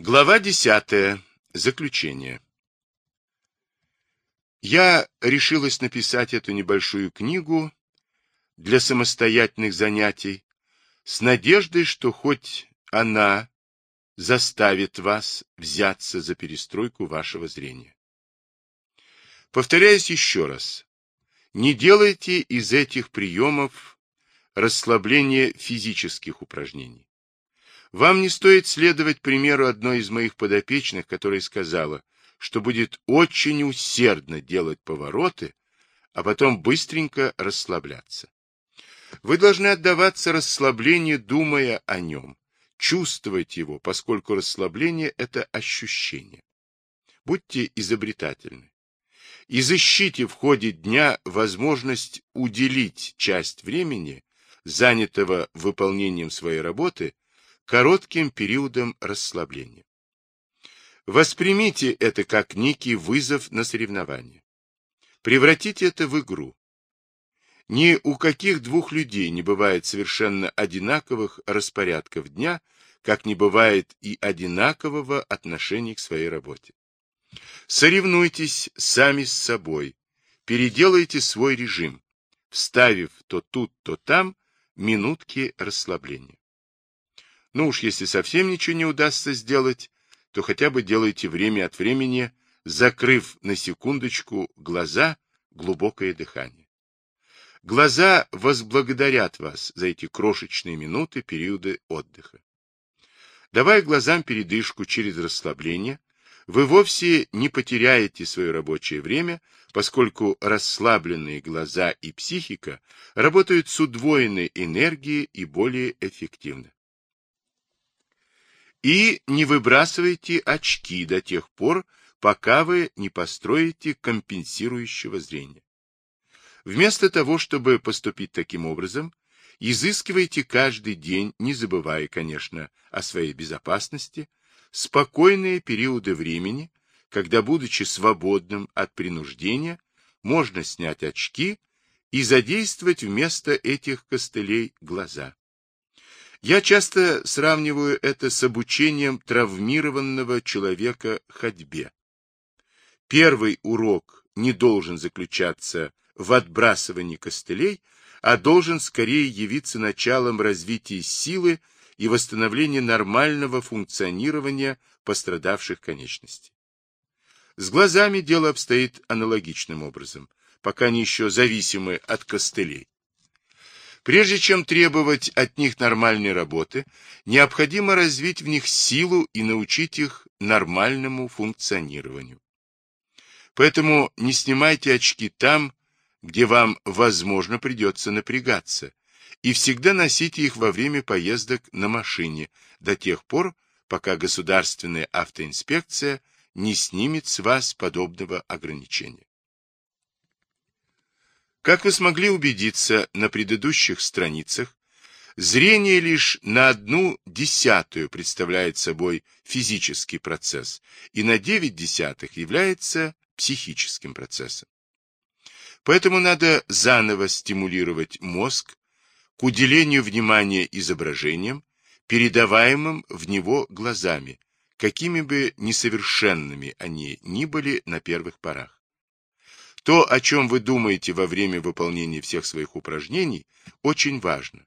Глава 10. Заключение. Я решилась написать эту небольшую книгу для самостоятельных занятий с надеждой, что хоть она заставит вас взяться за перестройку вашего зрения. Повторяюсь еще раз. Не делайте из этих приемов расслабление физических упражнений. Вам не стоит следовать примеру одной из моих подопечных, которая сказала, что будет очень усердно делать повороты, а потом быстренько расслабляться. Вы должны отдаваться расслаблению, думая о нем, чувствовать его, поскольку расслабление – это ощущение. Будьте изобретательны. Изыщите в ходе дня возможность уделить часть времени, занятого выполнением своей работы, коротким периодом расслабления. Воспримите это как некий вызов на соревнование. Превратите это в игру. Ни у каких двух людей не бывает совершенно одинаковых распорядков дня, как не бывает и одинакового отношения к своей работе. Соревнуйтесь сами с собой, переделайте свой режим, вставив то тут, то там минутки расслабления. Ну уж если совсем ничего не удастся сделать, то хотя бы делайте время от времени, закрыв на секундочку глаза, глубокое дыхание. Глаза возблагодарят вас за эти крошечные минуты, периоды отдыха. Давая глазам передышку через расслабление, вы вовсе не потеряете свое рабочее время, поскольку расслабленные глаза и психика работают с удвоенной энергией и более эффективно. И не выбрасывайте очки до тех пор, пока вы не построите компенсирующего зрения. Вместо того, чтобы поступить таким образом, изыскивайте каждый день, не забывая, конечно, о своей безопасности, спокойные периоды времени, когда, будучи свободным от принуждения, можно снять очки и задействовать вместо этих костылей глаза. Я часто сравниваю это с обучением травмированного человека ходьбе. Первый урок не должен заключаться в отбрасывании костылей, а должен скорее явиться началом развития силы и восстановления нормального функционирования пострадавших конечностей. С глазами дело обстоит аналогичным образом, пока они еще зависимы от костылей. Прежде чем требовать от них нормальной работы, необходимо развить в них силу и научить их нормальному функционированию. Поэтому не снимайте очки там, где вам, возможно, придется напрягаться, и всегда носите их во время поездок на машине до тех пор, пока государственная автоинспекция не снимет с вас подобного ограничения. Как вы смогли убедиться на предыдущих страницах, зрение лишь на одну десятую представляет собой физический процесс и на девять десятых является психическим процессом. Поэтому надо заново стимулировать мозг к уделению внимания изображениям, передаваемым в него глазами, какими бы несовершенными они ни были на первых порах. То, о чем вы думаете во время выполнения всех своих упражнений, очень важно.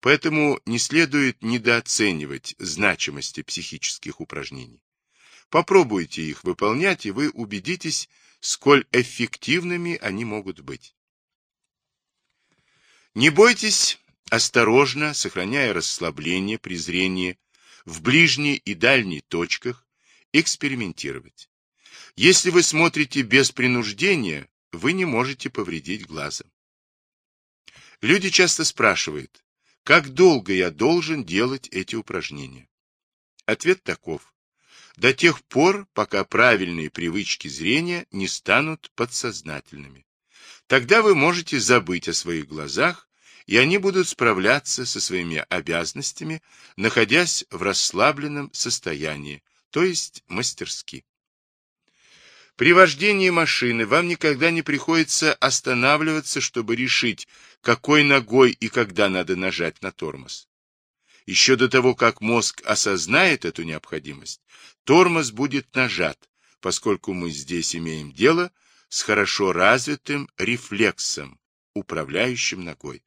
Поэтому не следует недооценивать значимости психических упражнений. Попробуйте их выполнять, и вы убедитесь, сколь эффективными они могут быть. Не бойтесь осторожно, сохраняя расслабление, презрение, в ближней и дальней точках, экспериментировать. Если вы смотрите без принуждения, вы не можете повредить глазом. Люди часто спрашивают, как долго я должен делать эти упражнения? Ответ таков. До тех пор, пока правильные привычки зрения не станут подсознательными. Тогда вы можете забыть о своих глазах, и они будут справляться со своими обязанностями, находясь в расслабленном состоянии, то есть мастерски. При вождении машины вам никогда не приходится останавливаться, чтобы решить, какой ногой и когда надо нажать на тормоз. Еще до того, как мозг осознает эту необходимость, тормоз будет нажат, поскольку мы здесь имеем дело с хорошо развитым рефлексом, управляющим ногой.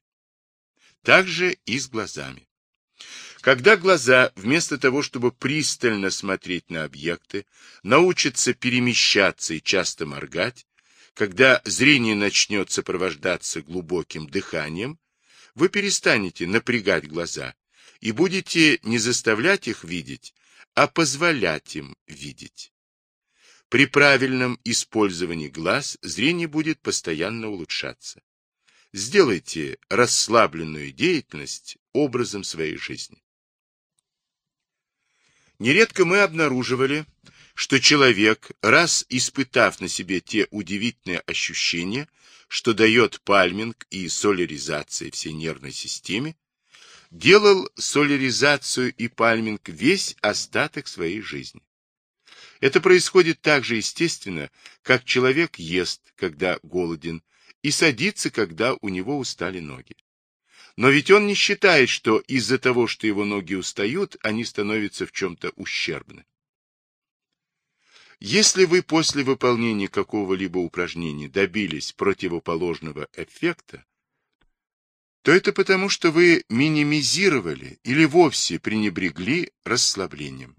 Также и с глазами. Когда глаза, вместо того, чтобы пристально смотреть на объекты, научатся перемещаться и часто моргать, когда зрение начнет сопровождаться глубоким дыханием, вы перестанете напрягать глаза и будете не заставлять их видеть, а позволять им видеть. При правильном использовании глаз зрение будет постоянно улучшаться. Сделайте расслабленную деятельность образом своей жизни. Нередко мы обнаруживали, что человек, раз испытав на себе те удивительные ощущения, что дает пальминг и соляризация всей нервной системе, делал соляризацию и пальминг весь остаток своей жизни. Это происходит так же естественно, как человек ест, когда голоден, и садится, когда у него устали ноги. Но ведь он не считает, что из-за того, что его ноги устают, они становятся в чем-то ущербны. Если вы после выполнения какого-либо упражнения добились противоположного эффекта, то это потому, что вы минимизировали или вовсе пренебрегли расслаблением.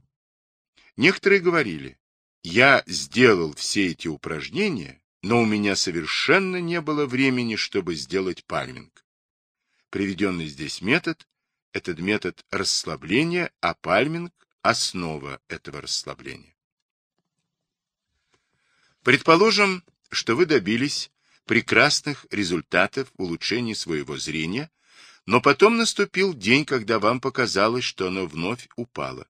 Некоторые говорили, я сделал все эти упражнения, но у меня совершенно не было времени, чтобы сделать пальминг. Приведенный здесь метод – этот метод расслабления, а пальминг – основа этого расслабления. Предположим, что вы добились прекрасных результатов в улучшении своего зрения, но потом наступил день, когда вам показалось, что оно вновь упало.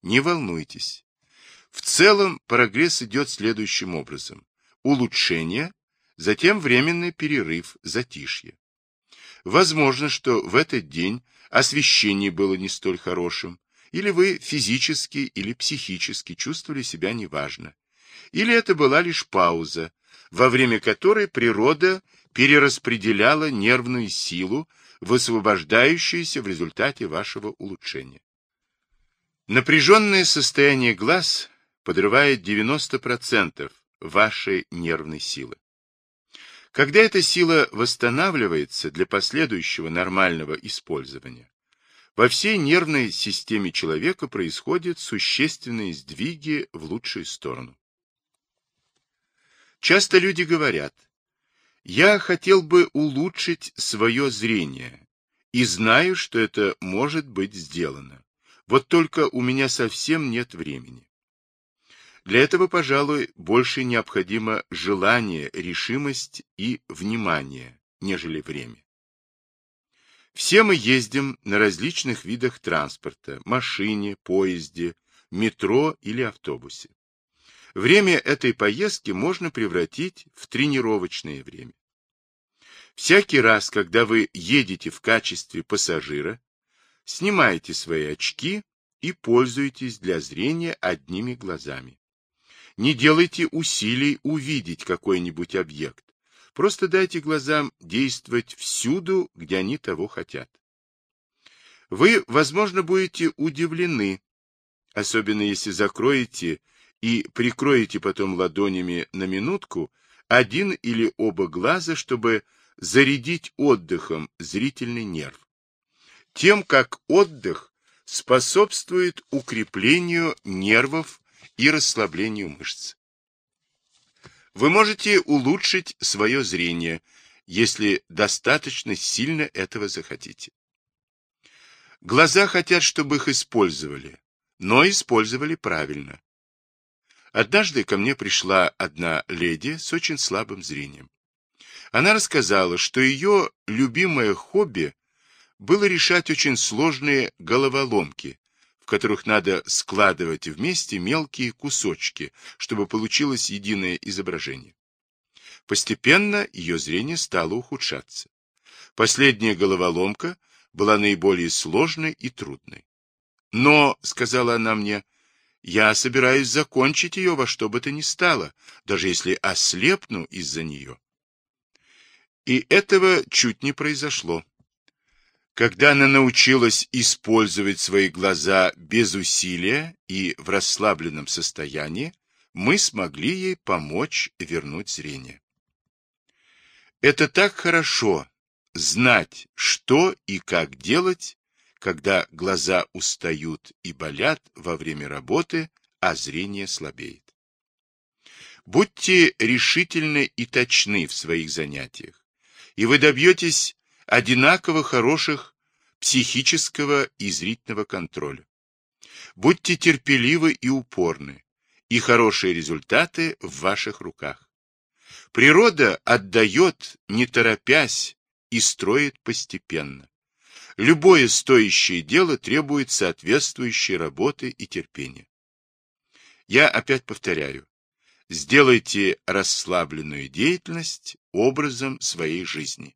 Не волнуйтесь. В целом прогресс идет следующим образом. Улучшение, затем временный перерыв, затишье. Возможно, что в этот день освещение было не столь хорошим, или вы физически или психически чувствовали себя неважно. Или это была лишь пауза, во время которой природа перераспределяла нервную силу, высвобождающуюся в результате вашего улучшения. Напряженное состояние глаз подрывает 90% вашей нервной силы. Когда эта сила восстанавливается для последующего нормального использования, во всей нервной системе человека происходят существенные сдвиги в лучшую сторону. Часто люди говорят, я хотел бы улучшить свое зрение и знаю, что это может быть сделано. Вот только у меня совсем нет времени. Для этого, пожалуй, больше необходимо желание, решимость и внимание, нежели время. Все мы ездим на различных видах транспорта, машине, поезде, метро или автобусе. Время этой поездки можно превратить в тренировочное время. Всякий раз, когда вы едете в качестве пассажира, снимайте свои очки и пользуйтесь для зрения одними глазами. Не делайте усилий увидеть какой-нибудь объект. Просто дайте глазам действовать всюду, где они того хотят. Вы, возможно, будете удивлены, особенно если закроете и прикроете потом ладонями на минутку один или оба глаза, чтобы зарядить отдыхом зрительный нерв. Тем, как отдых способствует укреплению нервов и расслаблению мышц. Вы можете улучшить свое зрение, если достаточно сильно этого захотите. Глаза хотят, чтобы их использовали, но использовали правильно. Однажды ко мне пришла одна леди с очень слабым зрением. Она рассказала, что ее любимое хобби было решать очень сложные головоломки, которых надо складывать вместе мелкие кусочки, чтобы получилось единое изображение. Постепенно ее зрение стало ухудшаться. Последняя головоломка была наиболее сложной и трудной. Но, сказала она мне, я собираюсь закончить ее во что бы то ни стало, даже если ослепну из-за нее. И этого чуть не произошло. Когда она научилась использовать свои глаза без усилия и в расслабленном состоянии, мы смогли ей помочь вернуть зрение. Это так хорошо знать, что и как делать, когда глаза устают и болят во время работы, а зрение слабеет. Будьте решительны и точны в своих занятиях, и вы добьетесь одинаково хороших психического и зрительного контроля. Будьте терпеливы и упорны, и хорошие результаты в ваших руках. Природа отдает, не торопясь, и строит постепенно. Любое стоящее дело требует соответствующей работы и терпения. Я опять повторяю, сделайте расслабленную деятельность образом своей жизни.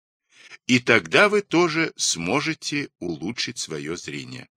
И тогда вы тоже сможете улучшить свое зрение.